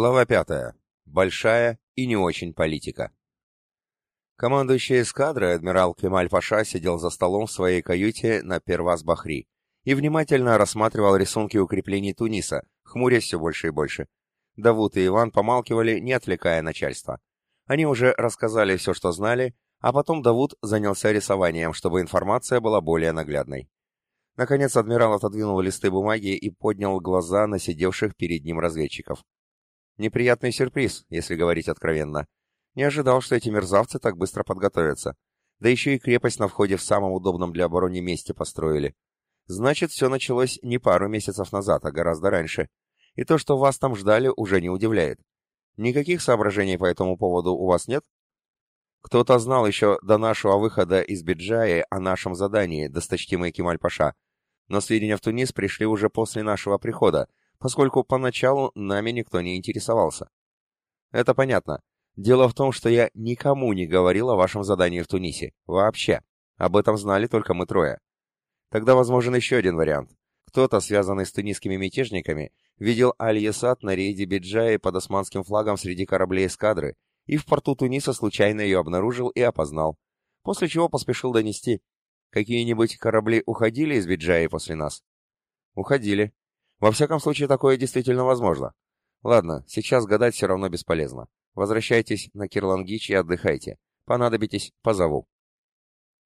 Глава пятая. Большая и не очень политика. Командующий эскадрой адмирал Кемаль Паша сидел за столом в своей каюте на Первас Бахри и внимательно рассматривал рисунки укреплений Туниса, хмурясь все больше и больше. Давуд и Иван помалкивали, не отвлекая начальства. Они уже рассказали все, что знали, а потом Давуд занялся рисованием, чтобы информация была более наглядной. Наконец адмирал отодвинул листы бумаги и поднял глаза на сидевших перед ним разведчиков. Неприятный сюрприз, если говорить откровенно. Не ожидал, что эти мерзавцы так быстро подготовятся. Да еще и крепость на входе в самом удобном для обороны месте построили. Значит, все началось не пару месяцев назад, а гораздо раньше. И то, что вас там ждали, уже не удивляет. Никаких соображений по этому поводу у вас нет? Кто-то знал еще до нашего выхода из Биджаи о нашем задании, досточтимый Кемаль-Паша. Но сведения в Тунис пришли уже после нашего прихода, поскольку поначалу нами никто не интересовался. Это понятно. Дело в том, что я никому не говорил о вашем задании в Тунисе. Вообще. Об этом знали только мы трое. Тогда возможен еще один вариант. Кто-то, связанный с тунисскими мятежниками, видел Аль-Ясад на рейде Биджаи под османским флагом среди кораблей эскадры и в порту Туниса случайно ее обнаружил и опознал, после чего поспешил донести. Какие-нибудь корабли уходили из Биджаи после нас? Уходили, во всяком случае, такое действительно возможно. Ладно, сейчас гадать все равно бесполезно. Возвращайтесь на Кирлангич и отдыхайте. Понадобитесь, позову.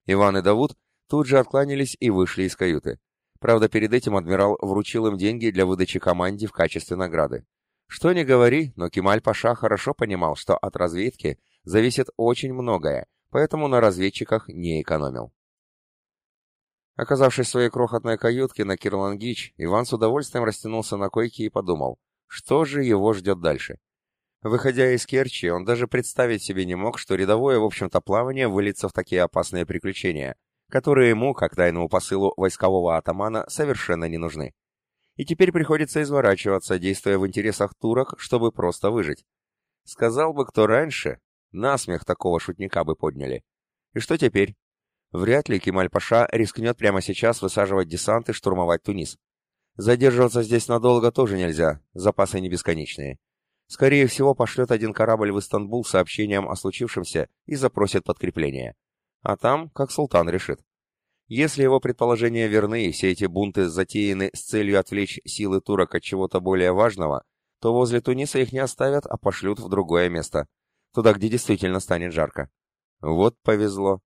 Иван и Давуд тут же откланялись и вышли из каюты. Правда, перед этим адмирал вручил им деньги для выдачи команде в качестве награды. Что ни говори, но Кемаль-Паша хорошо понимал, что от разведки зависит очень многое, поэтому на разведчиках не экономил. Оказавшись в своей крохотной каютке на Кирлангич, Иван с удовольствием растянулся на койке и подумал, что же его ждет дальше. Выходя из Керчи, он даже представить себе не мог, что рядовое, в общем-то, плавание выльется в такие опасные приключения, которые ему, как тайному посылу войскового атамана, совершенно не нужны. И теперь приходится изворачиваться, действуя в интересах турок, чтобы просто выжить. Сказал бы кто раньше, насмех такого шутника бы подняли. И что теперь? Вряд ли Кемаль-Паша рискнет прямо сейчас высаживать десант и штурмовать Тунис. Задерживаться здесь надолго тоже нельзя, запасы не бесконечные. Скорее всего, пошлет один корабль в Истанбул с сообщением о случившемся и запросит подкрепление. А там, как султан решит. Если его предположения верны и все эти бунты затеяны с целью отвлечь силы турок от чего-то более важного, то возле Туниса их не оставят, а пошлют в другое место, туда, где действительно станет жарко. Вот повезло.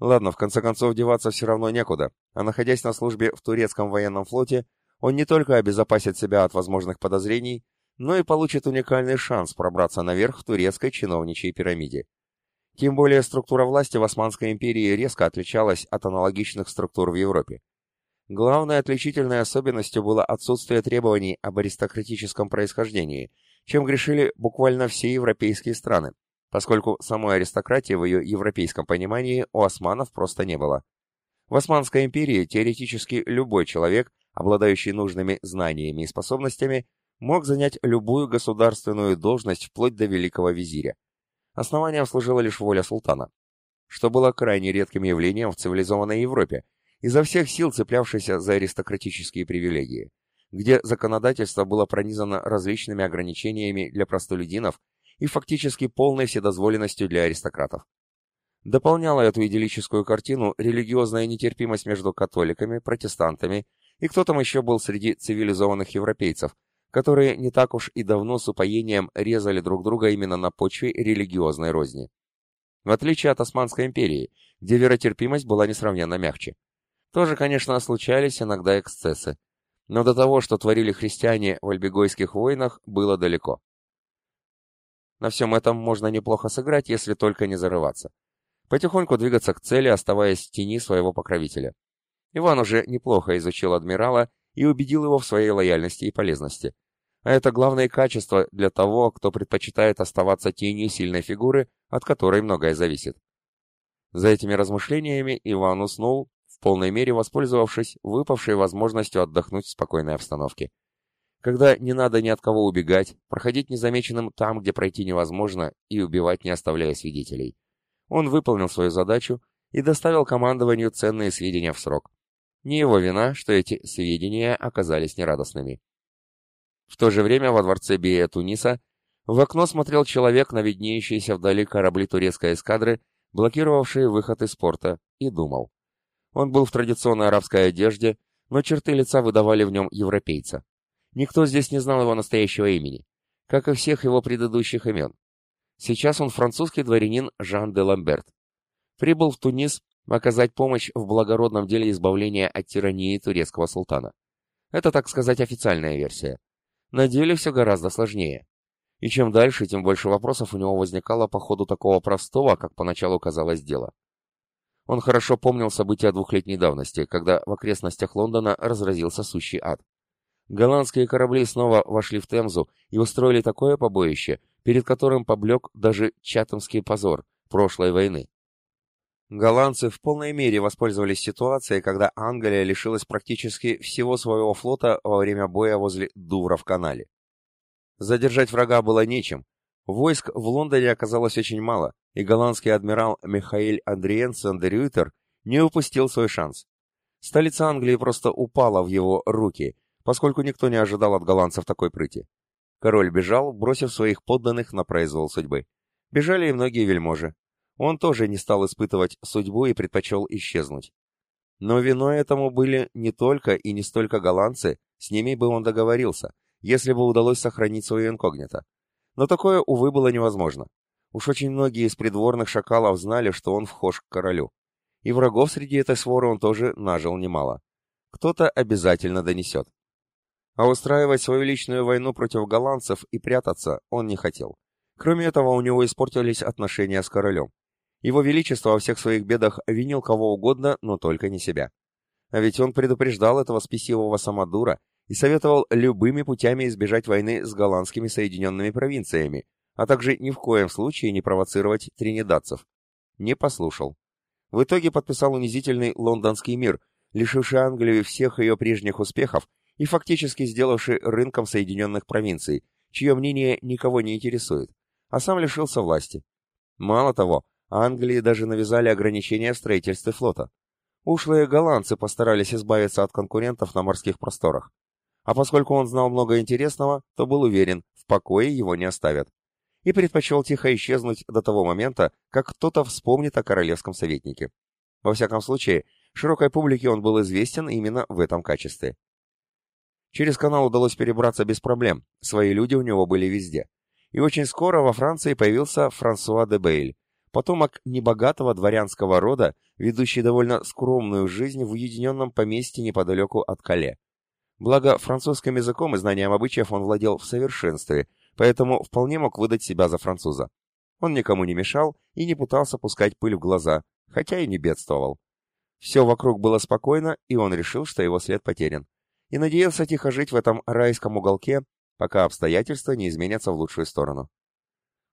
Ладно, в конце концов, деваться все равно некуда, а находясь на службе в турецком военном флоте, он не только обезопасит себя от возможных подозрений, но и получит уникальный шанс пробраться наверх в турецкой чиновничьей пирамиде. Тем более структура власти в Османской империи резко отличалась от аналогичных структур в Европе. Главной отличительной особенностью было отсутствие требований об аристократическом происхождении, чем грешили буквально все европейские страны, поскольку самой аристократии в ее европейском понимании у османов просто не было. В Османской империи теоретически любой человек, обладающий нужными знаниями и способностями, мог занять любую государственную должность вплоть до великого визиря. Основанием служила лишь воля султана, что было крайне редким явлением в цивилизованной Европе, изо всех сил цеплявшейся за аристократические привилегии, где законодательство было пронизано различными ограничениями для простолюдинов и фактически полной вседозволенностью для аристократов. Дополняла эту идиллическую картину религиозная нетерпимость между католиками, протестантами и кто там еще был среди цивилизованных европейцев, которые не так уж и давно с упоением резали друг друга именно на почве религиозной розни. В отличие от Османской империи, где веротерпимость была несравненно мягче. Тоже, конечно, случались иногда эксцессы, но до того, что творили христиане в альбегойских войнах, было далеко. На всем этом можно неплохо сыграть, если только не зарываться. Потихоньку двигаться к цели, оставаясь в тени своего покровителя. Иван уже неплохо изучил адмирала и убедил его в своей лояльности и полезности. А это главное качество для того, кто предпочитает оставаться тенью сильной фигуры, от которой многое зависит. За этими размышлениями Иван уснул, в полной мере воспользовавшись выпавшей возможностью отдохнуть в спокойной обстановке когда не надо ни от кого убегать, проходить незамеченным там, где пройти невозможно, и убивать, не оставляя свидетелей. Он выполнил свою задачу и доставил командованию ценные сведения в срок. Не его вина, что эти сведения оказались нерадостными. В то же время во дворце Бия Туниса в окно смотрел человек на виднеющиеся вдали корабли турецкой эскадры, блокировавшие выход из порта, и думал. Он был в традиционной арабской одежде, но черты лица выдавали в нем европейца. Никто здесь не знал его настоящего имени, как и всех его предыдущих имен. Сейчас он французский дворянин Жан де Ламберт. Прибыл в Тунис оказать помощь в благородном деле избавления от тирании турецкого султана. Это, так сказать, официальная версия. На деле все гораздо сложнее. И чем дальше, тем больше вопросов у него возникало по ходу такого простого, как поначалу казалось, дела. Он хорошо помнил события двухлетней давности, когда в окрестностях Лондона разразился сущий ад. Голландские корабли снова вошли в Темзу и устроили такое побоище, перед которым поблек даже чатамский позор прошлой войны. Голландцы в полной мере воспользовались ситуацией, когда Англия лишилась практически всего своего флота во время боя возле Дувра в канале. Задержать врага было нечем. Войск в Лондоне оказалось очень мало, и голландский адмирал Михаил Андриенсен де Рютер не упустил свой шанс. Столица Англии просто упала в его руки, поскольку никто не ожидал от голландцев такой прыти. Король бежал, бросив своих подданных на произвол судьбы. Бежали и многие вельможи. Он тоже не стал испытывать судьбу и предпочел исчезнуть. Но виной этому были не только и не столько голландцы, с ними бы он договорился, если бы удалось сохранить свое инкогнито. Но такое, увы, было невозможно. Уж очень многие из придворных шакалов знали, что он вхож к королю. И врагов среди этой своры он тоже нажил немало. Кто-то обязательно донесет. А устраивать свою личную войну против голландцев и прятаться он не хотел. Кроме этого, у него испортились отношения с королем. Его Величество во всех своих бедах винил кого угодно, но только не себя. А ведь он предупреждал этого спесивого самодура и советовал любыми путями избежать войны с голландскими соединенными провинциями, а также ни в коем случае не провоцировать тринидадцев. Не послушал. В итоге подписал унизительный лондонский мир, лишивший Англию всех ее прежних успехов и фактически сделавший рынком соединенных провинций, чье мнение никого не интересует, а сам лишился власти. Мало того, Англии даже навязали ограничения в строительстве флота. Ушлые голландцы постарались избавиться от конкурентов на морских просторах. А поскольку он знал много интересного, то был уверен, в покое его не оставят. И предпочел тихо исчезнуть до того момента, как кто-то вспомнит о королевском советнике. Во всяком случае, широкой публике он был известен именно в этом качестве. Через канал удалось перебраться без проблем, свои люди у него были везде. И очень скоро во Франции появился Франсуа де Бейль, потомок небогатого дворянского рода, ведущий довольно скромную жизнь в уединенном поместье неподалеку от Кале. Благо, французским языком и знанием обычаев он владел в совершенстве, поэтому вполне мог выдать себя за француза. Он никому не мешал и не пытался пускать пыль в глаза, хотя и не бедствовал. Все вокруг было спокойно, и он решил, что его след потерян. И надеялся тихо жить в этом райском уголке, пока обстоятельства не изменятся в лучшую сторону.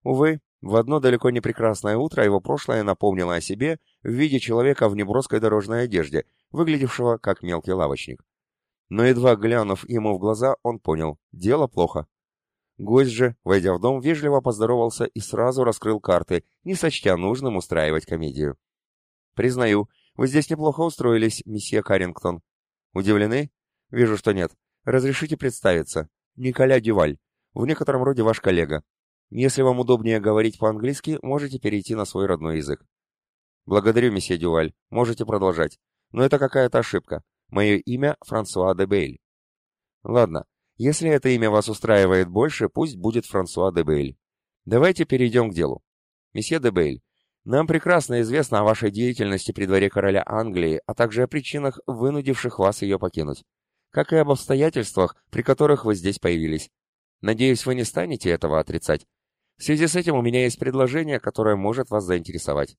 Увы, в одно далеко не прекрасное утро его прошлое напомнило о себе в виде человека в неброской дорожной одежде, выглядевшего как мелкий лавочник. Но едва глянув ему в глаза, он понял – дело плохо. Гость же, войдя в дом, вежливо поздоровался и сразу раскрыл карты, не сочтя нужным устраивать комедию. «Признаю, вы здесь неплохо устроились, месье Каррингтон. Удивлены? Вижу, что нет. Разрешите представиться. Николя Дюваль. В некотором роде ваш коллега. Если вам удобнее говорить по-английски, можете перейти на свой родной язык». «Благодарю, месье Дюваль. Можете продолжать. Но это какая-то ошибка. Мое имя Франсуа де Бейль. Ладно, если это имя вас устраивает больше, пусть будет Франсуа де Бейль. Давайте перейдем к делу. Месье де Бейль, нам прекрасно известно о вашей деятельности при дворе короля Англии, а также о причинах, вынудивших вас ее покинуть, как и об обстоятельствах, при которых вы здесь появились. Надеюсь, вы не станете этого отрицать. В связи с этим у меня есть предложение, которое может вас заинтересовать.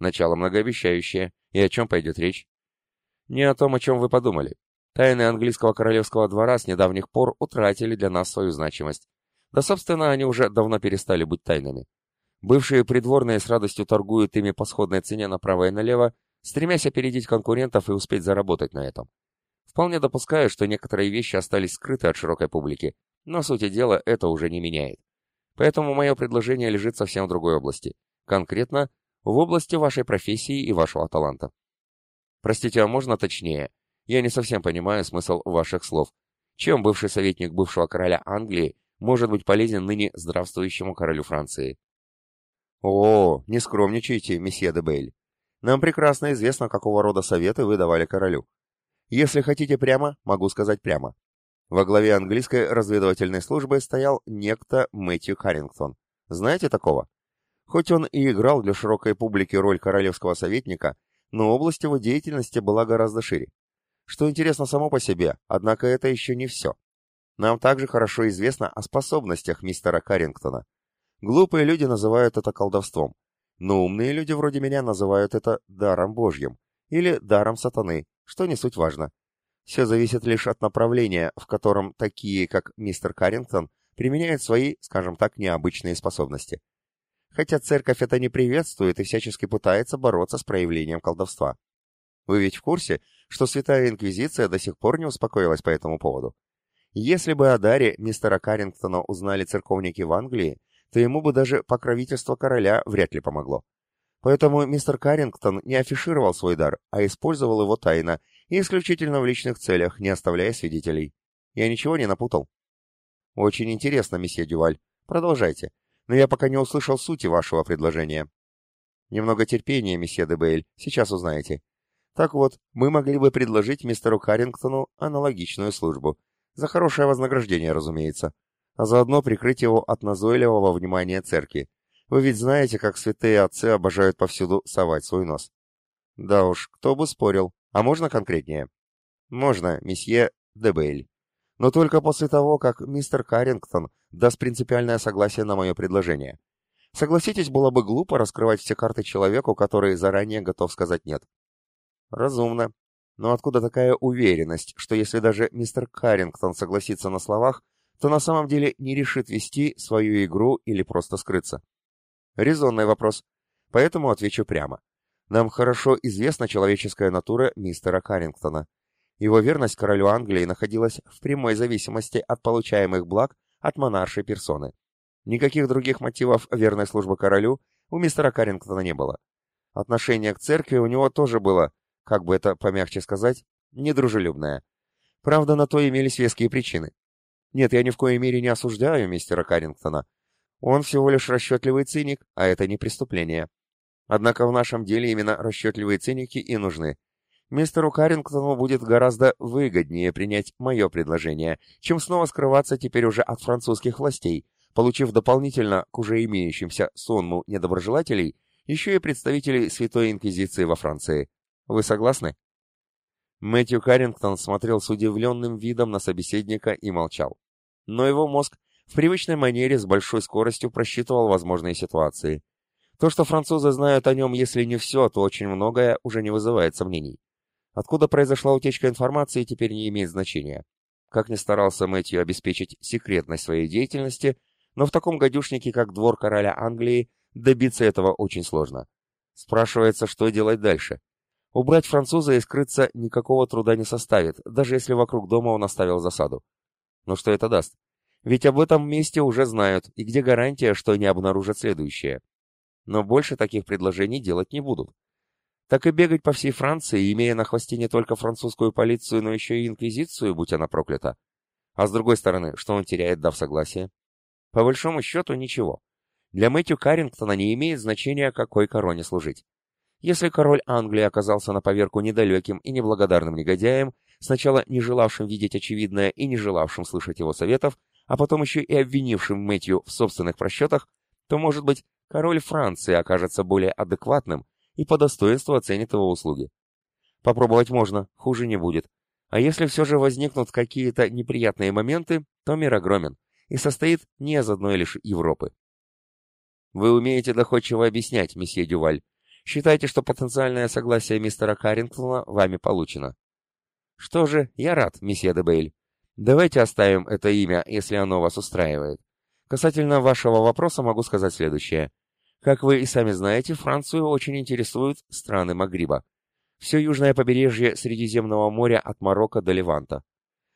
Начало многообещающее. И о чем пойдет речь? Не о том, о чем вы подумали. Тайны английского королевского двора с недавних пор утратили для нас свою значимость. Да, собственно, они уже давно перестали быть тайнами. Бывшие придворные с радостью торгуют ими по сходной цене направо и налево, стремясь опередить конкурентов и успеть заработать на этом. Вполне допускаю, что некоторые вещи остались скрыты от широкой публики, но сути дела это уже не меняет. Поэтому мое предложение лежит совсем в другой области. Конкретно, в области вашей профессии и вашего таланта. Простите, а можно точнее? Я не совсем понимаю смысл ваших слов. Чем бывший советник бывшего короля Англии может быть полезен ныне здравствующему королю Франции? О, не скромничайте, месье де Бейль. Нам прекрасно известно, какого рода советы вы давали королю. Если хотите прямо, могу сказать прямо. Во главе английской разведывательной службы стоял некто Мэтью Харрингтон. Знаете такого? Хоть он и играл для широкой публики роль королевского советника, но область его деятельности была гораздо шире. Что интересно само по себе, однако это еще не все. Нам также хорошо известно о способностях мистера Каррингтона. Глупые люди называют это колдовством, но умные люди вроде меня называют это даром Божьим или даром сатаны, что не суть важно. Все зависит лишь от направления, в котором такие, как мистер Каррингтон, применяют свои, скажем так, необычные способности. Хотя церковь это не приветствует и всячески пытается бороться с проявлением колдовства. Вы ведь в курсе, что Святая Инквизиция до сих пор не успокоилась по этому поводу? Если бы о даре мистера Каррингтона узнали церковники в Англии, то ему бы даже покровительство короля вряд ли помогло. Поэтому мистер Каррингтон не афишировал свой дар, а использовал его тайно и исключительно в личных целях, не оставляя свидетелей. Я ничего не напутал. Очень интересно, месье Дюваль. Продолжайте. Но я пока не услышал сути вашего предложения. Немного терпения, месье Дебейль, сейчас узнаете. Так вот, мы могли бы предложить мистеру Харрингтону аналогичную службу. За хорошее вознаграждение, разумеется. А заодно прикрыть его от назойливого внимания церкви. Вы ведь знаете, как святые отцы обожают повсюду совать свой нос. Да уж, кто бы спорил. А можно конкретнее? Можно, месье Дебейль. Но только после того, как мистер Каррингтон даст принципиальное согласие на мое предложение. Согласитесь, было бы глупо раскрывать все карты человеку, который заранее готов сказать «нет». Разумно. Но откуда такая уверенность, что если даже мистер Каррингтон согласится на словах, то на самом деле не решит вести свою игру или просто скрыться? Резонный вопрос. Поэтому отвечу прямо. Нам хорошо известна человеческая натура мистера Каррингтона. Его верность королю Англии находилась в прямой зависимости от получаемых благ от монаршей персоны. Никаких других мотивов верной службы королю у мистера Каррингтона не было. Отношение к церкви у него тоже было, как бы это помягче сказать, недружелюбное. Правда, на то имелись веские причины. Нет, я ни в коей мере не осуждаю мистера Каррингтона. Он всего лишь расчетливый циник, а это не преступление. Однако в нашем деле именно расчетливые циники и нужны. Мистеру Каррингтону будет гораздо выгоднее принять мое предложение, чем снова скрываться теперь уже от французских властей, получив дополнительно к уже имеющимся сонму недоброжелателей еще и представителей Святой Инквизиции во Франции. Вы согласны? Мэтью Каррингтон смотрел с удивленным видом на собеседника и молчал. Но его мозг в привычной манере с большой скоростью просчитывал возможные ситуации. То, что французы знают о нем, если не все, то очень многое уже не вызывает сомнений. Откуда произошла утечка информации, теперь не имеет значения. Как ни старался Мэтью обеспечить секретность своей деятельности, но в таком гадюшнике, как двор короля Англии, добиться этого очень сложно. Спрашивается, что делать дальше. Убрать француза и скрыться никакого труда не составит, даже если вокруг дома он оставил засаду. Но что это даст? Ведь об этом месте уже знают, и где гарантия, что не обнаружат следующее? но больше таких предложений делать не будут. Так и бегать по всей Франции, имея на хвосте не только французскую полицию, но еще и инквизицию, будь она проклята. А с другой стороны, что он теряет, дав согласие? По большому счету, ничего. Для Мэтью Каррингтона не имеет значения, какой короне служить. Если король Англии оказался на поверку недалеким и неблагодарным негодяем, сначала не желавшим видеть очевидное и не желавшим слышать его советов, а потом еще и обвинившим Мэтью в собственных просчетах, то, может быть, король Франции окажется более адекватным и по достоинству оценит его услуги. Попробовать можно, хуже не будет. А если все же возникнут какие-то неприятные моменты, то мир огромен и состоит не из одной лишь Европы. Вы умеете доходчиво объяснять, месье Дюваль. Считайте, что потенциальное согласие мистера Каррингтона вами получено. Что же, я рад, месье Дебейль. Давайте оставим это имя, если оно вас устраивает. Касательно вашего вопроса могу сказать следующее. Как вы и сами знаете, Францию очень интересуют страны Магриба. Все южное побережье Средиземного моря от Марокко до Леванта.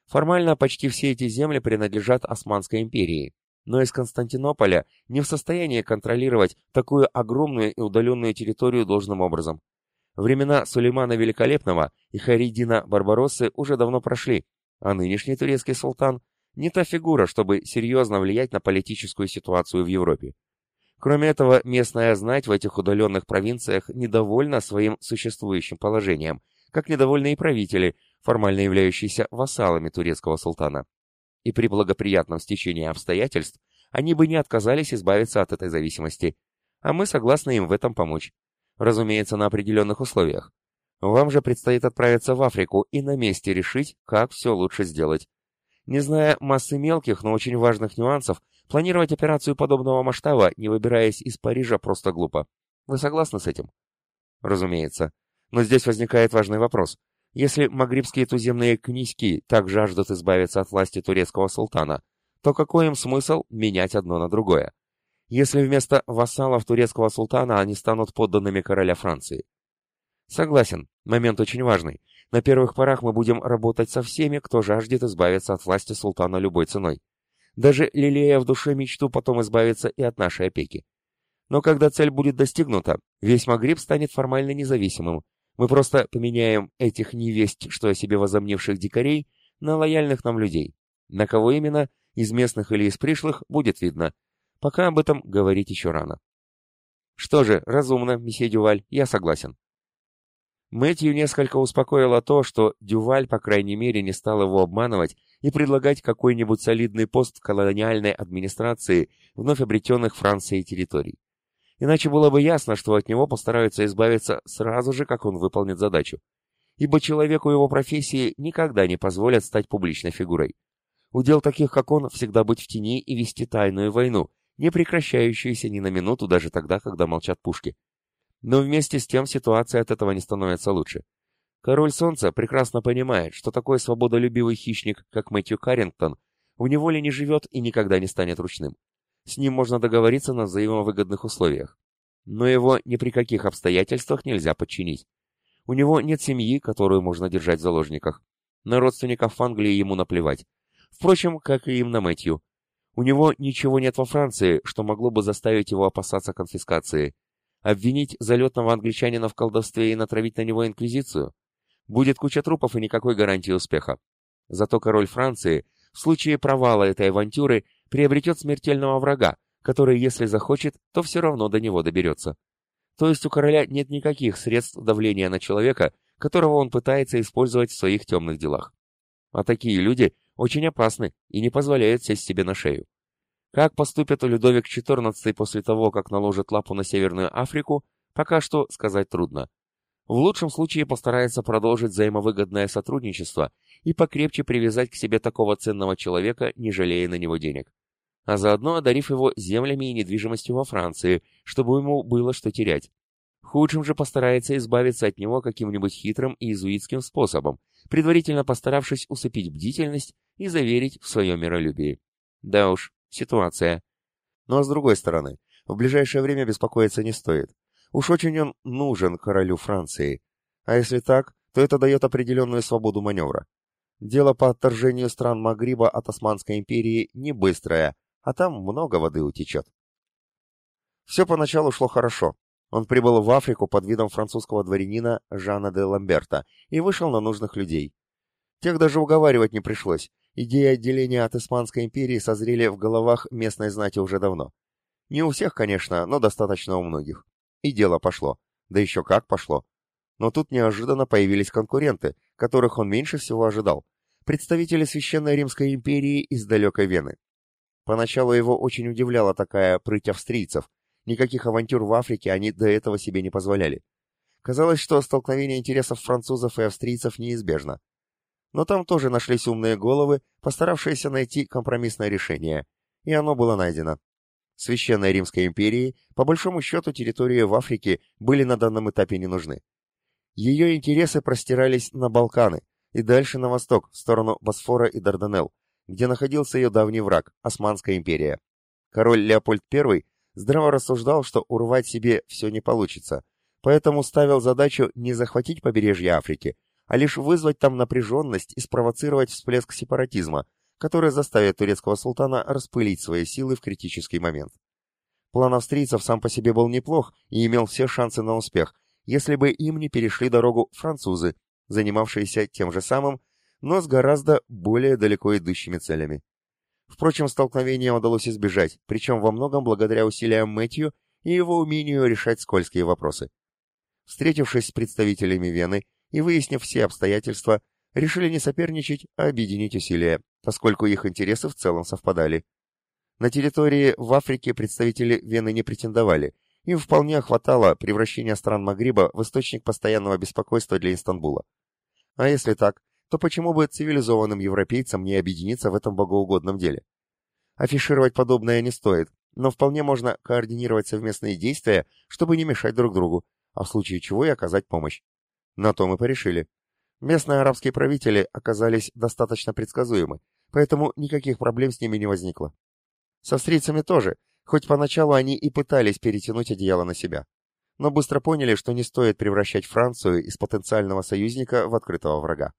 Формально почти все эти земли принадлежат Османской империи, но из Константинополя не в состоянии контролировать такую огромную и удаленную территорию должным образом. Времена Сулеймана Великолепного и Харидина Барбароссы уже давно прошли, А нынешний турецкий султан не та фигура, чтобы серьезно влиять на политическую ситуацию в Европе. Кроме этого, местная знать в этих удаленных провинциях недовольна своим существующим положением, как недовольны и правители, формально являющиеся вассалами турецкого султана. И при благоприятном стечении обстоятельств они бы не отказались избавиться от этой зависимости, а мы согласны им в этом помочь. Разумеется, на определенных условиях. Вам же предстоит отправиться в Африку и на месте решить, как все лучше сделать. Не зная массы мелких, но очень важных нюансов, планировать операцию подобного масштаба, не выбираясь из Парижа, просто глупо. Вы согласны с этим? Разумеется. Но здесь возникает важный вопрос. Если магрибские туземные князьки так жаждут избавиться от власти турецкого султана, то какой им смысл менять одно на другое? Если вместо вассалов турецкого султана они станут подданными короля Франции? Согласен, момент очень важный. На первых порах мы будем работать со всеми, кто жаждет избавиться от власти султана любой ценой. Даже лелея в душе мечту потом избавиться и от нашей опеки. Но когда цель будет достигнута, весь Магриб станет формально независимым. Мы просто поменяем этих невесть, что о себе возомнивших дикарей, на лояльных нам людей. На кого именно, из местных или из пришлых, будет видно. Пока об этом говорить еще рано. Что же, разумно, месье Дюваль, я согласен. Мэтью несколько успокоило то, что Дюваль, по крайней мере, не стал его обманывать и предлагать какой-нибудь солидный пост в колониальной администрации вновь обретенных Францией территорий. Иначе было бы ясно, что от него постараются избавиться сразу же, как он выполнит задачу. Ибо человеку его профессии никогда не позволят стать публичной фигурой. Удел таких, как он, всегда быть в тени и вести тайную войну, не прекращающуюся ни на минуту даже тогда, когда молчат пушки. Но вместе с тем ситуация от этого не становится лучше. Король Солнца прекрасно понимает, что такой свободолюбивый хищник, как Мэтью Каррингтон, в неволе не живет и никогда не станет ручным. С ним можно договориться на взаимовыгодных условиях. Но его ни при каких обстоятельствах нельзя подчинить. У него нет семьи, которую можно держать в заложниках. На родственников в Англии ему наплевать. Впрочем, как и им на Мэтью. У него ничего нет во Франции, что могло бы заставить его опасаться конфискации. Обвинить залетного англичанина в колдовстве и натравить на него инквизицию? Будет куча трупов и никакой гарантии успеха. Зато король Франции в случае провала этой авантюры приобретет смертельного врага, который, если захочет, то все равно до него доберется. То есть у короля нет никаких средств давления на человека, которого он пытается использовать в своих темных делах. А такие люди очень опасны и не позволяют сесть себе на шею. Как поступит Людовик XIV после того, как наложит лапу на Северную Африку, пока что сказать трудно. В лучшем случае постарается продолжить взаимовыгодное сотрудничество и покрепче привязать к себе такого ценного человека, не жалея на него денег. А заодно одарив его землями и недвижимостью во Франции, чтобы ему было что терять. Худшим же постарается избавиться от него каким-нибудь хитрым и иезуитским способом, предварительно постаравшись усыпить бдительность и заверить в своем миролюбии. Да уж, ситуация. Но с другой стороны, в ближайшее время беспокоиться не стоит. Уж очень он нужен королю Франции. А если так, то это дает определенную свободу маневра. Дело по отторжению стран Магриба от Османской империи не быстрое, а там много воды утечет. Все поначалу шло хорошо. Он прибыл в Африку под видом французского дворянина Жана де Ламберта и вышел на нужных людей. Тех даже уговаривать не пришлось. Идеи отделения от Испанской империи созрели в головах местной знати уже давно. Не у всех, конечно, но достаточно у многих. И дело пошло. Да еще как пошло. Но тут неожиданно появились конкуренты, которых он меньше всего ожидал. Представители Священной Римской империи из далекой Вены. Поначалу его очень удивляла такая прыть австрийцев. Никаких авантюр в Африке они до этого себе не позволяли. Казалось, что столкновение интересов французов и австрийцев неизбежно. Но там тоже нашлись умные головы, постаравшиеся найти компромиссное решение, и оно было найдено. Священной Римской империи, по большому счету, территории в Африке были на данном этапе не нужны. Ее интересы простирались на Балканы и дальше на восток, в сторону Босфора и Дарданелл, где находился ее давний враг, Османская империя. Король Леопольд I здраво рассуждал, что урвать себе все не получится, поэтому ставил задачу не захватить побережье Африки, а лишь вызвать там напряженность и спровоцировать всплеск сепаратизма, который заставит турецкого султана распылить свои силы в критический момент. План австрийцев сам по себе был неплох и имел все шансы на успех, если бы им не перешли дорогу французы, занимавшиеся тем же самым, но с гораздо более далеко идущими целями. Впрочем, столкновения удалось избежать, причем во многом благодаря усилиям Мэтью и его умению решать скользкие вопросы. Встретившись с представителями Вены и выяснив все обстоятельства, решили не соперничать, а объединить усилия, поскольку их интересы в целом совпадали. На территории в Африке представители Вены не претендовали, им вполне хватало превращения стран Магриба в источник постоянного беспокойства для Истанбула. А если так, то почему бы цивилизованным европейцам не объединиться в этом богоугодном деле? Афишировать подобное не стоит, но вполне можно координировать совместные действия, чтобы не мешать друг другу, а в случае чего и оказать помощь. На то мы порешили. Местные арабские правители оказались достаточно предсказуемы, поэтому никаких проблем с ними не возникло. С австрийцами тоже, хоть поначалу они и пытались перетянуть одеяло на себя. Но быстро поняли, что не стоит превращать Францию из потенциального союзника в открытого врага.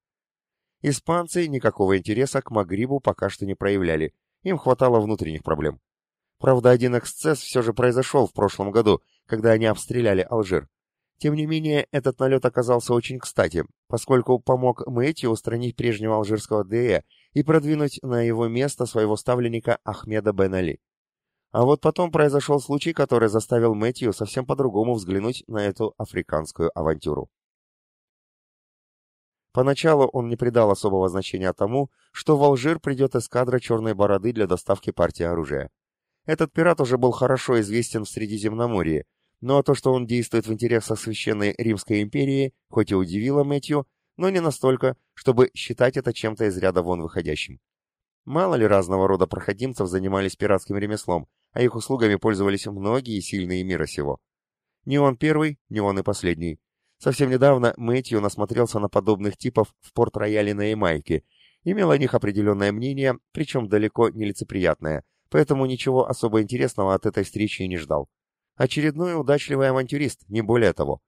Испанцы никакого интереса к Магрибу пока что не проявляли, им хватало внутренних проблем. Правда, один эксцесс все же произошел в прошлом году, когда они обстреляли Алжир. Тем не менее, этот налет оказался очень кстати, поскольку помог Мэти устранить прежнего алжирского ДЭ и продвинуть на его место своего ставленника Ахмеда бен Али. А вот потом произошел случай, который заставил Мэтью совсем по-другому взглянуть на эту африканскую авантюру. Поначалу он не придал особого значения тому, что в Алжир придет эскадра Черной Бороды для доставки партии оружия. Этот пират уже был хорошо известен в Средиземноморье, но то, что он действует в интересах Священной Римской империи, хоть и удивило Мэтью, но не настолько, чтобы считать это чем-то из ряда вон выходящим. Мало ли разного рода проходимцев занимались пиратским ремеслом, а их услугами пользовались многие сильные мира сего. Не он первый, не он и последний. Совсем недавно Мэтью насмотрелся на подобных типов в порт-рояле на Ямайке, имел о них определенное мнение, причем далеко не лицеприятное, поэтому ничего особо интересного от этой встречи не ждал. Очередной удачливый авантюрист, не более того.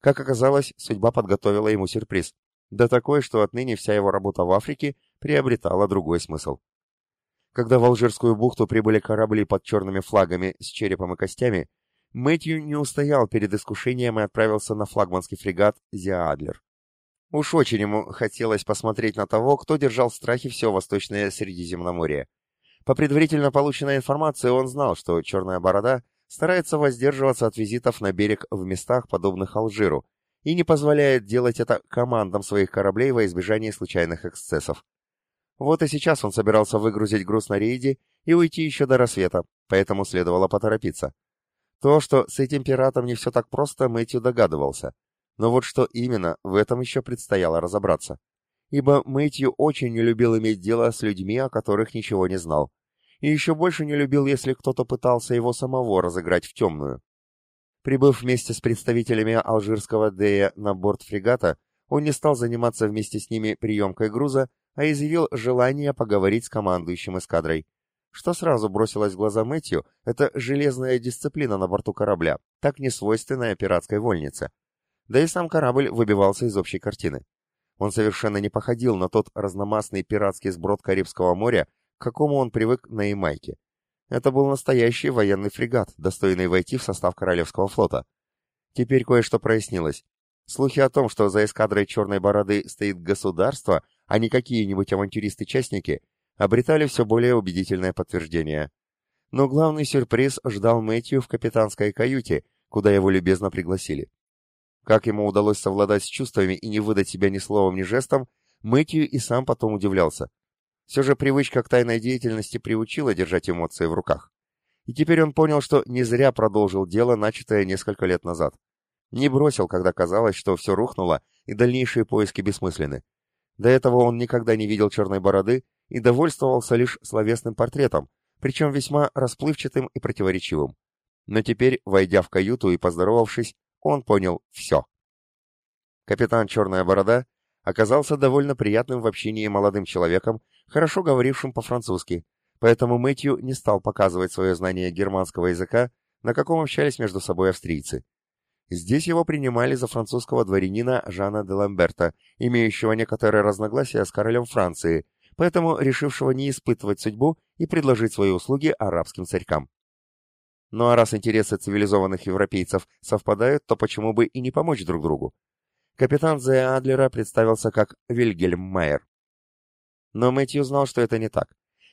Как оказалось, судьба подготовила ему сюрприз. Да такой, что отныне вся его работа в Африке приобретала другой смысл. Когда в Алжирскую бухту прибыли корабли под черными флагами с черепом и костями, Мэтью не устоял перед искушением и отправился на флагманский фрегат «Зиадлер». Уж очень ему хотелось посмотреть на того, кто держал в страхе все Восточное Средиземноморье. По предварительно полученной информации он знал, что Черная Борода старается воздерживаться от визитов на берег в местах, подобных Алжиру, и не позволяет делать это командам своих кораблей во избежание случайных эксцессов. Вот и сейчас он собирался выгрузить груз на рейде и уйти еще до рассвета, поэтому следовало поторопиться. То, что с этим пиратом не все так просто, Мэтью догадывался. Но вот что именно, в этом еще предстояло разобраться. Ибо Мэтью очень не любил иметь дело с людьми, о которых ничего не знал и еще больше не любил, если кто-то пытался его самого разыграть в темную. Прибыв вместе с представителями алжирского Дея на борт фрегата, он не стал заниматься вместе с ними приемкой груза, а изъявил желание поговорить с командующим эскадрой. Что сразу бросилось в глаза Мэтью, это железная дисциплина на борту корабля, так не свойственная пиратской вольнице. Да и сам корабль выбивался из общей картины. Он совершенно не походил на тот разномастный пиратский сброд Карибского моря, какому он привык на Ямайке. Это был настоящий военный фрегат, достойный войти в состав Королевского флота. Теперь кое-что прояснилось. Слухи о том, что за эскадрой Черной Бороды стоит государство, а не какие-нибудь авантюристы-частники, обретали все более убедительное подтверждение. Но главный сюрприз ждал Мэтью в капитанской каюте, куда его любезно пригласили. Как ему удалось совладать с чувствами и не выдать себя ни словом, ни жестом, Мэтью и сам потом удивлялся. Все же привычка к тайной деятельности приучила держать эмоции в руках. И теперь он понял, что не зря продолжил дело, начатое несколько лет назад. Не бросил, когда казалось, что все рухнуло, и дальнейшие поиски бессмысленны. До этого он никогда не видел черной бороды и довольствовался лишь словесным портретом, причем весьма расплывчатым и противоречивым. Но теперь, войдя в каюту и поздоровавшись, он понял все. Капитан Черная Борода оказался довольно приятным в общении молодым человеком, хорошо говорившим по-французски, поэтому Мэтью не стал показывать свое знание германского языка, на каком общались между собой австрийцы. Здесь его принимали за французского дворянина Жана де Ламберта, имеющего некоторые разногласия с королем Франции, поэтому решившего не испытывать судьбу и предложить свои услуги арабским царькам. Ну а раз интересы цивилизованных европейцев совпадают, то почему бы и не помочь друг другу? Капитан Зе Адлера представился как Вильгельм Майер. Но Мэтью знал, что это не так.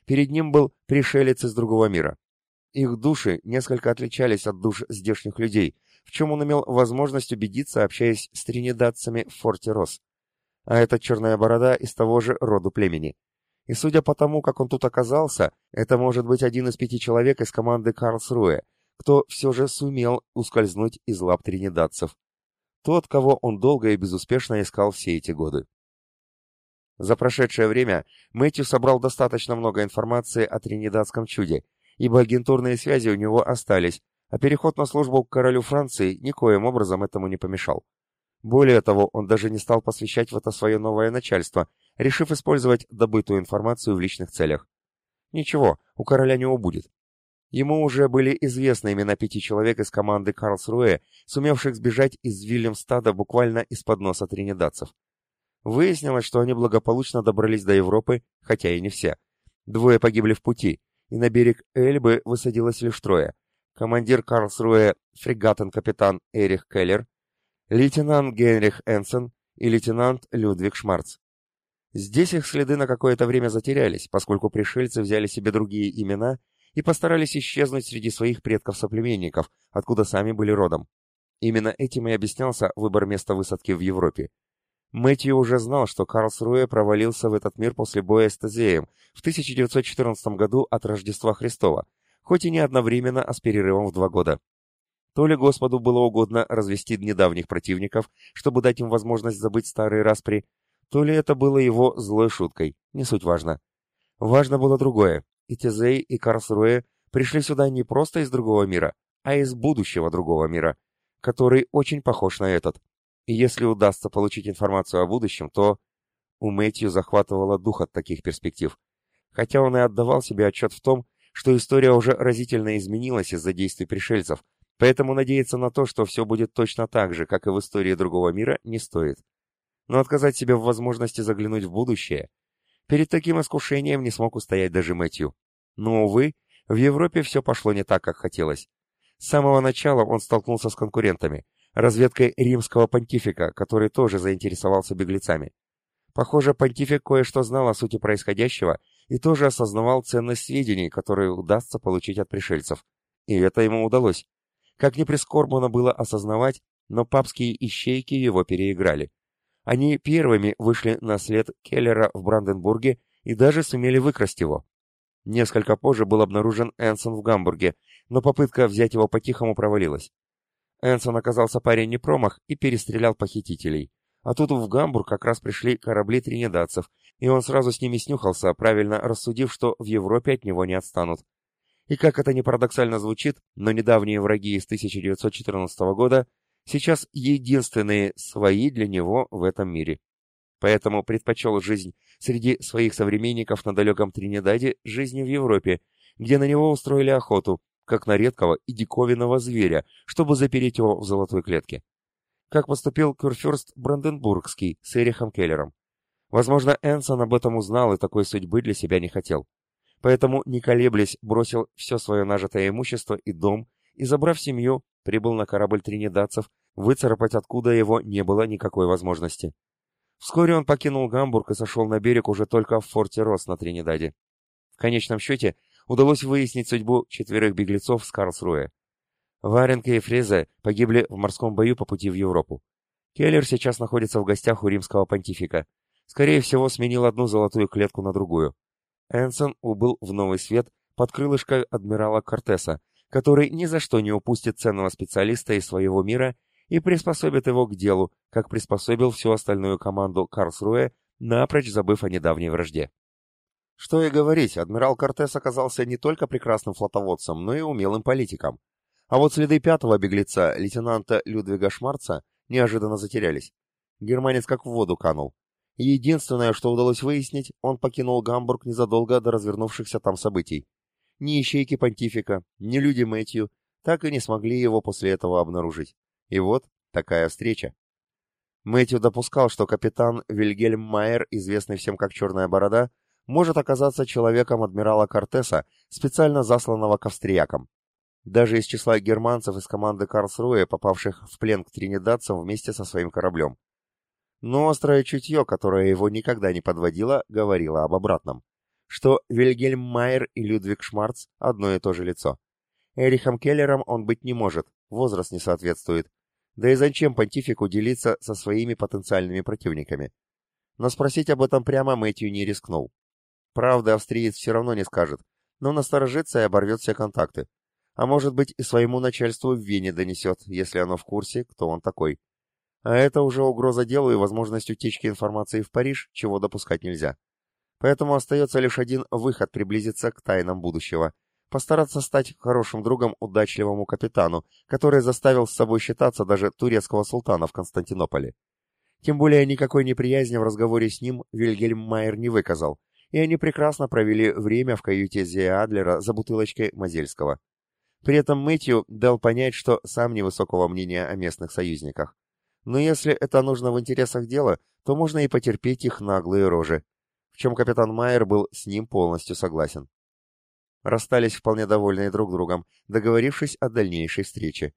Перед ним был пришелец из другого мира. Их души несколько отличались от душ здешних людей, в чем он имел возможность убедиться, общаясь с тринидадцами в форте Рос. А эта черная борода из того же роду племени. И судя по тому, как он тут оказался, это может быть один из пяти человек из команды Карлсруэ, кто все же сумел ускользнуть из лап тринидадцев. Тот, кого он долго и безуспешно искал все эти годы. За прошедшее время Мэтью собрал достаточно много информации о тринидадском чуде, ибо агентурные связи у него остались, а переход на службу к королю Франции никоим образом этому не помешал. Более того, он даже не стал посвящать в это свое новое начальство, решив использовать добытую информацию в личных целях. Ничего, у короля не убудет. Ему уже были известны имена пяти человек из команды Карлсруэ, сумевших сбежать из Вильямстада буквально из-под носа тринидадцев. Выяснилось, что они благополучно добрались до Европы, хотя и не все. Двое погибли в пути, и на берег Эльбы высадилось лишь трое. Командир Карлсруэ, фрегатен-капитан Эрих Келлер, лейтенант Генрих Энсен и лейтенант Людвиг Шмарц. Здесь их следы на какое-то время затерялись, поскольку пришельцы взяли себе другие имена и постарались исчезнуть среди своих предков-соплеменников, откуда сами были родом. Именно этим и объяснялся выбор места высадки в Европе. Мэтью уже знал, что Карлсруэ провалился в этот мир после боя с Тезеем в 1914 году от Рождества Христова, хоть и не одновременно, а с перерывом в два года. То ли Господу было угодно развести недавних противников, чтобы дать им возможность забыть старые распри, то ли это было его злой шуткой, не суть важно. Важно было другое, и Тезей, и Карлсруэ пришли сюда не просто из другого мира, а из будущего другого мира, который очень похож на этот. И если удастся получить информацию о будущем, то... У Мэтью захватывало дух от таких перспектив. Хотя он и отдавал себе отчет в том, что история уже разительно изменилась из-за действий пришельцев, Поэтому надеяться на то, что все будет точно так же, как и в истории другого мира, не стоит. Но отказать себе в возможности заглянуть в будущее... Перед таким искушением не смог устоять даже Мэтью. Но, увы, в Европе все пошло не так, как хотелось. С самого начала он столкнулся с конкурентами, разведкой римского понтифика, который тоже заинтересовался беглецами. Похоже, понтифик кое-что знал о сути происходящего и тоже осознавал ценность сведений, которые удастся получить от пришельцев. И это ему удалось. Как ни прискорбно было осознавать, но папские ищейки его переиграли. Они первыми вышли на след Келлера в Бранденбурге и даже сумели выкрасть его. Несколько позже был обнаружен Энсон в Гамбурге, но попытка взять его по-тихому провалилась. Энсон оказался парень не промах и перестрелял похитителей. А тут в Гамбург как раз пришли корабли тринидадцев, и он сразу с ними снюхался, правильно рассудив, что в Европе от него не отстанут. И как это ни парадоксально звучит, но недавние враги из 1914 года сейчас единственные свои для него в этом мире. Поэтому предпочел жизнь среди своих современников на далеком Тринидаде жизни в Европе, где на него устроили охоту, как на редкого и диковинного зверя, чтобы запереть его в золотой клетке. Как поступил Кюрфюрст Бранденбургский с Эрихом Келлером. Возможно, Энсон об этом узнал и такой судьбы для себя не хотел поэтому, не колеблясь, бросил все свое нажитое имущество и дом и, забрав семью, прибыл на корабль тринидадцев, выцарапать откуда его не было никакой возможности. Вскоре он покинул Гамбург и сошел на берег уже только в форте Рос на Тринидаде. В конечном счете удалось выяснить судьбу четверых беглецов с Карлсруэ. Варенка и Фрезе погибли в морском бою по пути в Европу. Келлер сейчас находится в гостях у римского понтифика. Скорее всего, сменил одну золотую клетку на другую. Энсон убыл в новый свет под крылышко адмирала Кортеса, который ни за что не упустит ценного специалиста из своего мира и приспособит его к делу, как приспособил всю остальную команду Карлсруэ, напрочь забыв о недавней вражде. Что и говорить, адмирал Кортес оказался не только прекрасным флотоводцем, но и умелым политиком. А вот следы пятого беглеца, лейтенанта Людвига Шмарца, неожиданно затерялись. Германец как в воду канул, Единственное, что удалось выяснить, он покинул Гамбург незадолго до развернувшихся там событий. Ни ищейки понтифика, ни люди Мэтью так и не смогли его после этого обнаружить. И вот такая встреча. Мэтью допускал, что капитан Вильгельм Майер, известный всем как Черная Борода, может оказаться человеком адмирала Кортеса, специально засланного к австриякам. Даже из числа германцев из команды Карлсруэ, попавших в плен к тринидадцам вместе со своим кораблем. Но острое чутье, которое его никогда не подводило, говорило об обратном. Что Вильгельм Майер и Людвиг Шмарц – одно и то же лицо. Эрихом Келлером он быть не может, возраст не соответствует. Да и зачем понтифику делиться со своими потенциальными противниками? Но спросить об этом прямо Мэтью не рискнул. Правда, австриец все равно не скажет, но насторожится и оборвет все контакты. А может быть и своему начальству в Вене донесет, если оно в курсе, кто он такой. А это уже угроза делу и возможность утечки информации в Париж, чего допускать нельзя. Поэтому остается лишь один выход приблизиться к тайнам будущего. Постараться стать хорошим другом удачливому капитану, который заставил с собой считаться даже турецкого султана в Константинополе. Тем более никакой неприязни в разговоре с ним Вильгельм Майер не выказал, и они прекрасно провели время в каюте Зея Адлера за бутылочкой Мазельского. При этом Мэтью дал понять, что сам невысокого мнения о местных союзниках. Но если это нужно в интересах дела, то можно и потерпеть их наглые рожи, в чем капитан Майер был с ним полностью согласен. Расстались вполне довольные друг другом, договорившись о дальнейшей встрече.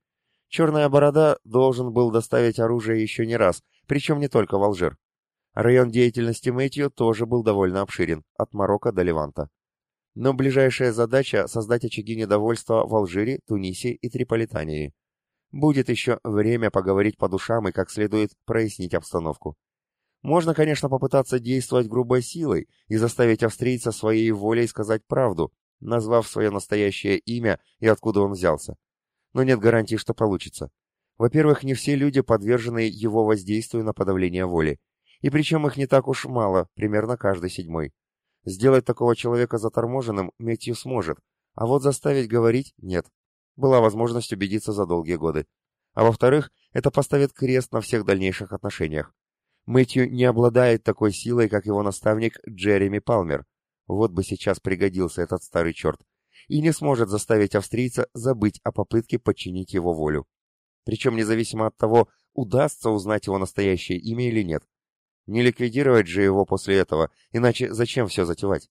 Черная борода должен был доставить оружие еще не раз, причем не только в Алжир. Район деятельности Мэтью тоже был довольно обширен, от Марокко до Леванта. Но ближайшая задача — создать очаги недовольства в Алжире, Тунисе и Триполитании. Будет еще время поговорить по душам и как следует прояснить обстановку. Можно, конечно, попытаться действовать грубой силой и заставить австрийца своей волей сказать правду, назвав свое настоящее имя и откуда он взялся. Но нет гарантии, что получится. Во-первых, не все люди подвержены его воздействию на подавление воли. И причем их не так уж мало, примерно каждый седьмой. Сделать такого человека заторможенным Мэтью сможет, а вот заставить говорить – нет. Была возможность убедиться за долгие годы. А во-вторых, это поставит крест на всех дальнейших отношениях. Мэтью не обладает такой силой, как его наставник Джереми Палмер. Вот бы сейчас пригодился этот старый черт. И не сможет заставить австрийца забыть о попытке подчинить его волю. Причем независимо от того, удастся узнать его настоящее имя или нет. Не ликвидировать же его после этого, иначе зачем все затевать?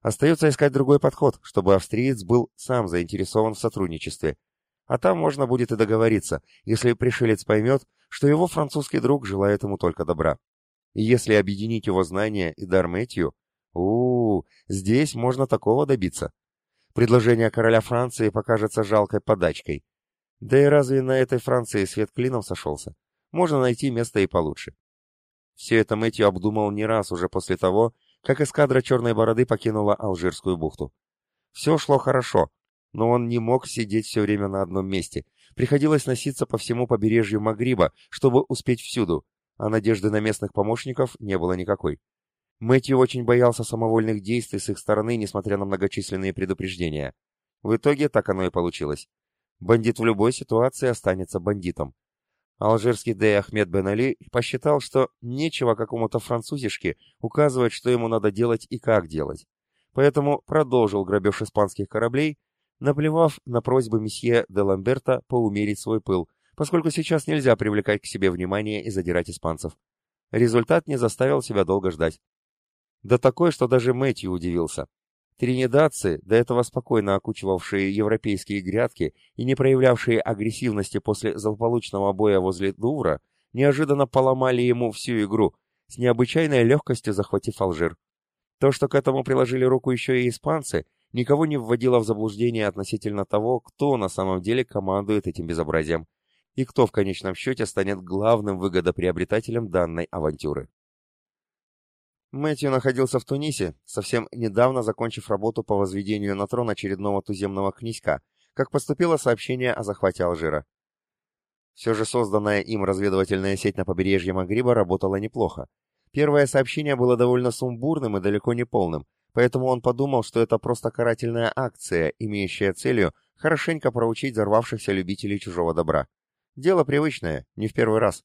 Остается искать другой подход, чтобы австриец был сам заинтересован в сотрудничестве. А там можно будет и договориться, если пришелец поймет, что его французский друг желает ему только добра. И если объединить его знания и дар Мэтью, у, -у, здесь можно такого добиться. Предложение короля Франции покажется жалкой подачкой. Да и разве на этой Франции свет клином сошелся? Можно найти место и получше. Все это Мэтью обдумал не раз уже после того, как эскадра Черной Бороды покинула Алжирскую бухту. Все шло хорошо, но он не мог сидеть все время на одном месте. Приходилось носиться по всему побережью Магриба, чтобы успеть всюду, а надежды на местных помощников не было никакой. Мэтью очень боялся самовольных действий с их стороны, несмотря на многочисленные предупреждения. В итоге так оно и получилось. Бандит в любой ситуации останется бандитом. Алжирский Дэй Ахмед Бен Али посчитал, что нечего какому-то французишке указывать, что ему надо делать и как делать. Поэтому продолжил грабеж испанских кораблей, наплевав на просьбы месье де Ламберта поумерить свой пыл, поскольку сейчас нельзя привлекать к себе внимание и задирать испанцев. Результат не заставил себя долго ждать. Да такой, что даже Мэтью удивился. Тринидадцы, до этого спокойно окучивавшие европейские грядки и не проявлявшие агрессивности после злополучного боя возле Дувра, неожиданно поломали ему всю игру, с необычайной легкостью захватив Алжир. То, что к этому приложили руку еще и испанцы, никого не вводило в заблуждение относительно того, кто на самом деле командует этим безобразием, и кто в конечном счете станет главным выгодоприобретателем данной авантюры. Мэтью находился в Тунисе, совсем недавно закончив работу по возведению на трон очередного туземного князька, как поступило сообщение о захвате Алжира. Все же созданная им разведывательная сеть на побережье Магриба работала неплохо. Первое сообщение было довольно сумбурным и далеко не полным, поэтому он подумал, что это просто карательная акция, имеющая целью хорошенько проучить взорвавшихся любителей чужого добра. Дело привычное, не в первый раз.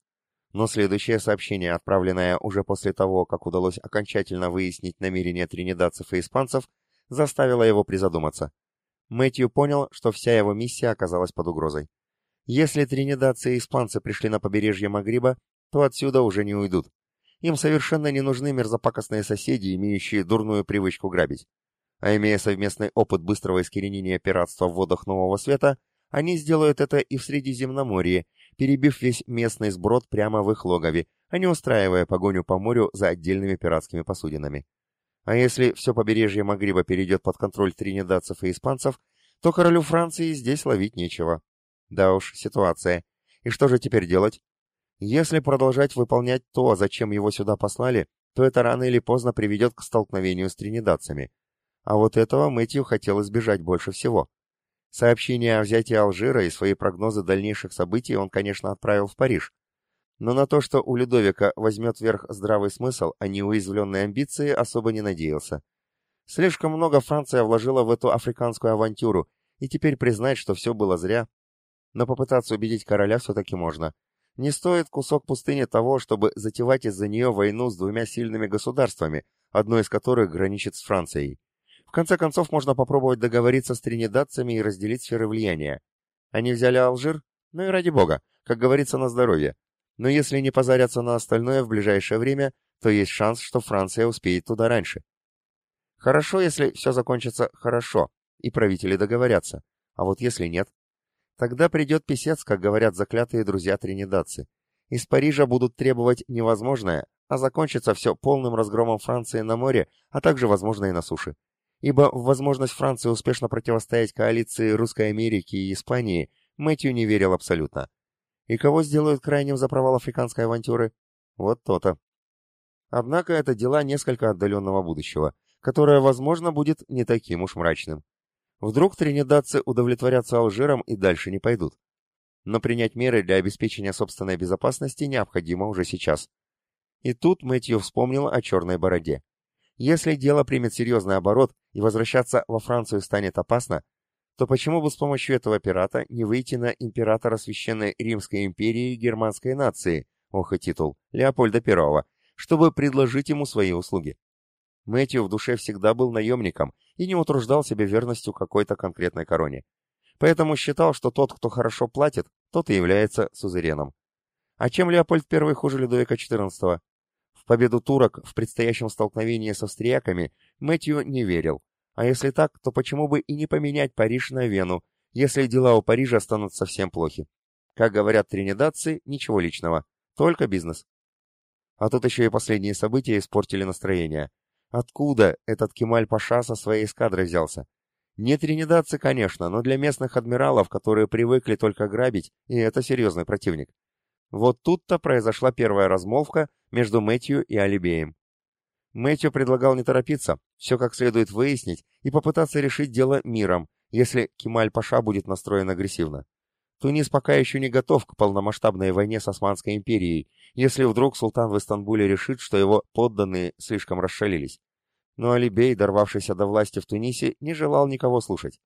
Но следующее сообщение, отправленное уже после того, как удалось окончательно выяснить намерения тринидадцев и испанцев, заставило его призадуматься. Мэтью понял, что вся его миссия оказалась под угрозой. Если тринидадцы и испанцы пришли на побережье Магриба, то отсюда уже не уйдут. Им совершенно не нужны мерзопакостные соседи, имеющие дурную привычку грабить. А имея совместный опыт быстрого искоренения пиратства в водах Нового Света, они сделают это и в Средиземноморье, перебив весь местный сброд прямо в их логове, а не устраивая погоню по морю за отдельными пиратскими посудинами. А если все побережье Магриба перейдет под контроль тринидадцев и испанцев, то королю Франции здесь ловить нечего. Да уж, ситуация. И что же теперь делать? Если продолжать выполнять то, зачем его сюда послали, то это рано или поздно приведет к столкновению с тринидадцами. А вот этого Мэтью хотел избежать больше всего. Сообщение о взятии Алжира и свои прогнозы дальнейших событий он, конечно, отправил в Париж. Но на то, что у Людовика возьмет верх здравый смысл, а не уязвленные амбиции, особо не надеялся. Слишком много Франция вложила в эту африканскую авантюру, и теперь признать, что все было зря. Но попытаться убедить короля все-таки можно. Не стоит кусок пустыни того, чтобы затевать из-за нее войну с двумя сильными государствами, одно из которых граничит с Францией. В конце концов, можно попробовать договориться с тринидадцами и разделить сферы влияния. Они взяли Алжир? Ну и ради бога, как говорится, на здоровье. Но если не позарятся на остальное в ближайшее время, то есть шанс, что Франция успеет туда раньше. Хорошо, если все закончится хорошо, и правители договорятся. А вот если нет? Тогда придет писец, как говорят заклятые друзья тринидадцы. Из Парижа будут требовать невозможное, а закончится все полным разгромом Франции на море, а также, возможно, и на суше ибо в возможность Франции успешно противостоять коалиции Русской Америки и Испании Мэтью не верил абсолютно. И кого сделают крайним за провал африканской авантюры? Вот то-то. Однако это дела несколько отдаленного будущего, которое, возможно, будет не таким уж мрачным. Вдруг тринидадцы удовлетворятся Алжиром и дальше не пойдут. Но принять меры для обеспечения собственной безопасности необходимо уже сейчас. И тут Мэтью вспомнил о черной бороде. Если дело примет серьезный оборот и возвращаться во Францию станет опасно, то почему бы с помощью этого пирата не выйти на императора Священной Римской империи германской нации, ох и титул, Леопольда I, чтобы предложить ему свои услуги? Мэтью в душе всегда был наемником и не утруждал себя верностью какой-то конкретной короне. Поэтому считал, что тот, кто хорошо платит, тот и является сузереном. А чем Леопольд I хуже Людовика XIV? Победу турок в предстоящем столкновении с австрияками Мэтью не верил. А если так, то почему бы и не поменять Париж на Вену, если дела у Парижа станут совсем плохи? Как говорят тринидадцы, ничего личного, только бизнес. А тут еще и последние события испортили настроение. Откуда этот Кемаль-Паша со своей эскадрой взялся? Не тринидадцы, конечно, но для местных адмиралов, которые привыкли только грабить, и это серьезный противник. Вот тут-то произошла первая размолвка между Мэтью и Алибеем. Мэтью предлагал не торопиться, все как следует выяснить и попытаться решить дело миром, если Кемаль-Паша будет настроен агрессивно. Тунис пока еще не готов к полномасштабной войне с Османской империей, если вдруг султан в Истанбуле решит, что его подданные слишком расшалились. Но Алибей, дорвавшийся до власти в Тунисе, не желал никого слушать.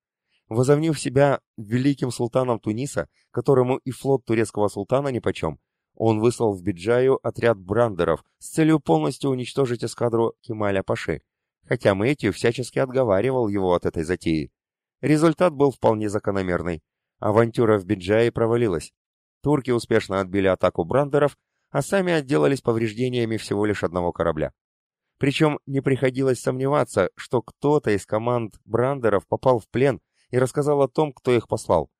Возомнив себя великим султаном Туниса, которому и флот турецкого султана нипочем, он выслал в Биджаю отряд брандеров с целью полностью уничтожить эскадру Кемаля Паши, хотя Мэтью всячески отговаривал его от этой затеи. Результат был вполне закономерный. Авантюра в Биджае провалилась. Турки успешно отбили атаку брандеров, а сами отделались повреждениями всего лишь одного корабля. Причем не приходилось сомневаться, что кто-то из команд брандеров попал в плен и рассказал о том, кто их послал.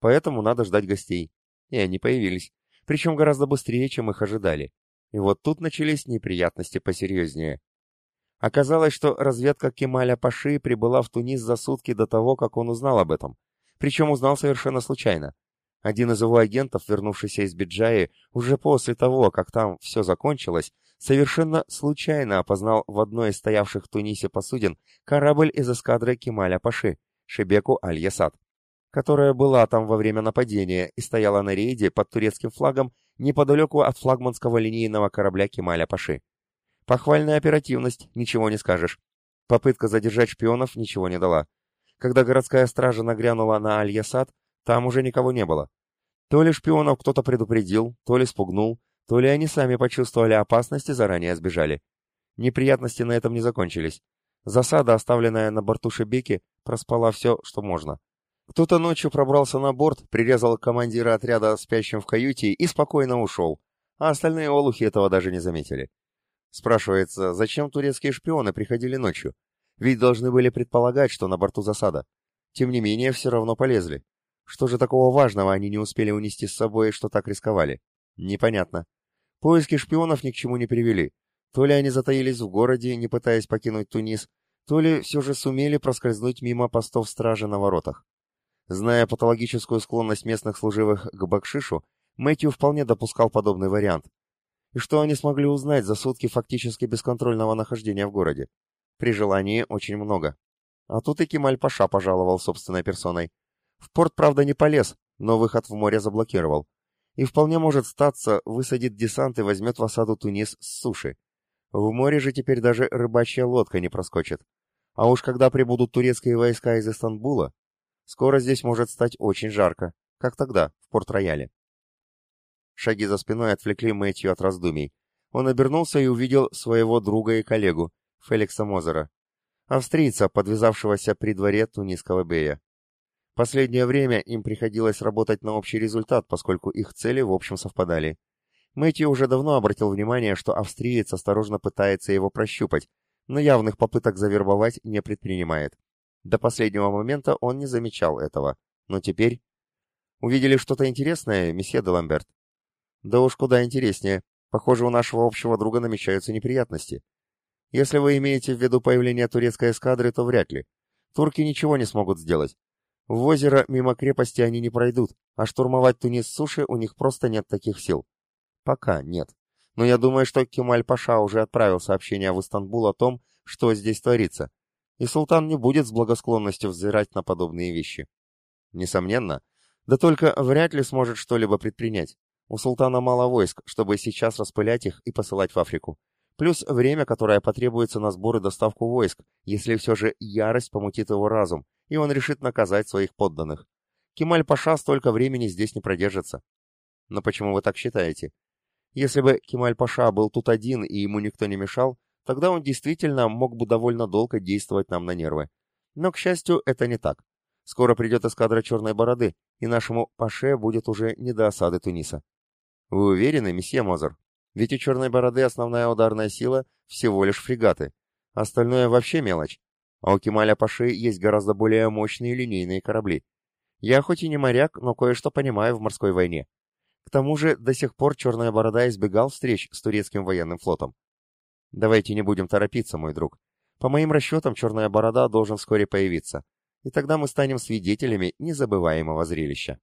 Поэтому надо ждать гостей. И они появились. Причем гораздо быстрее, чем их ожидали. И вот тут начались неприятности посерьезнее. Оказалось, что разведка Кемаля Паши прибыла в Тунис за сутки до того, как он узнал об этом. Причем узнал совершенно случайно. Один из его агентов, вернувшийся из Биджаи, уже после того, как там все закончилось, совершенно случайно опознал в одной из стоявших в Тунисе посудин корабль из эскадры Кемаля Паши, Шебеку Аль-Ясад, которая была там во время нападения и стояла на рейде под турецким флагом неподалеку от флагманского линейного корабля Кемаля Паши. Похвальная оперативность, ничего не скажешь. Попытка задержать шпионов ничего не дала. Когда городская стража нагрянула на Аль-Ясад, там уже никого не было. То ли шпионов кто-то предупредил, то ли спугнул, то ли они сами почувствовали опасность и заранее сбежали. Неприятности на этом не закончились. Засада, оставленная на борту Шебеки, проспала все, что можно. Кто-то ночью пробрался на борт, прирезал командира отряда спящим в каюте и спокойно ушел, а остальные олухи этого даже не заметили. Спрашивается, зачем турецкие шпионы приходили ночью? Ведь должны были предполагать, что на борту засада. Тем не менее, все равно полезли. Что же такого важного они не успели унести с собой, что так рисковали? Непонятно. Поиски шпионов ни к чему не привели. То ли они затаились в городе, не пытаясь покинуть Тунис, то ли все же сумели проскользнуть мимо постов стражи на воротах. Зная патологическую склонность местных служивых к бакшишу, Мэтью вполне допускал подобный вариант. И что они смогли узнать за сутки фактически бесконтрольного нахождения в городе? При желании очень много. А тут и Кемаль-Паша пожаловал собственной персоной. В порт, правда, не полез, но выход в море заблокировал. И вполне может статься, высадит десант и возьмет в осаду Тунис с суши. В море же теперь даже рыбачья лодка не проскочит. А уж когда прибудут турецкие войска из Истанбула, скоро здесь может стать очень жарко, как тогда, в Порт-Рояле. Шаги за спиной отвлекли Мэтью от раздумий. Он обернулся и увидел своего друга и коллегу, Феликса Мозера, австрийца, подвязавшегося при дворе тунисского бея. Последнее время им приходилось работать на общий результат, поскольку их цели в общем совпадали. Мэтью уже давно обратил внимание, что австриец осторожно пытается его прощупать, но явных попыток завербовать не предпринимает. До последнего момента он не замечал этого, но теперь... Увидели что-то интересное, месье де Ламберт? Да уж куда интереснее. Похоже, у нашего общего друга намечаются неприятности. Если вы имеете в виду появление турецкой эскадры, то вряд ли. Турки ничего не смогут сделать. В озеро мимо крепости они не пройдут, а штурмовать Тунис с суши у них просто нет таких сил. Пока нет. Но я думаю, что Кемаль-Паша уже отправил сообщение в Истанбул о том, что здесь творится, и султан не будет с благосклонностью взирать на подобные вещи. Несомненно, да только вряд ли сможет что-либо предпринять. У султана мало войск, чтобы сейчас распылять их и посылать в Африку. Плюс время, которое потребуется на сбор и доставку войск, если все же ярость помутит его разум, и он решит наказать своих подданных. Кемаль-Паша столько времени здесь не продержится. Но почему вы так считаете? Если бы Кемаль-Паша был тут один и ему никто не мешал, тогда он действительно мог бы довольно долго действовать нам на нервы. Но, к счастью, это не так. Скоро придет эскадра Черной Бороды, и нашему Паше будет уже не до осады Туниса. Вы уверены, месье Мозер? Ведь у Черной Бороды основная ударная сила всего лишь фрегаты. Остальное вообще мелочь. А у Кемаля Паши есть гораздо более мощные линейные корабли. Я хоть и не моряк, но кое-что понимаю в морской войне. К тому же до сих пор Черная Борода избегал встреч с турецким военным флотом. Давайте не будем торопиться, мой друг. По моим расчетам, Черная Борода должен вскоре появиться. И тогда мы станем свидетелями незабываемого зрелища.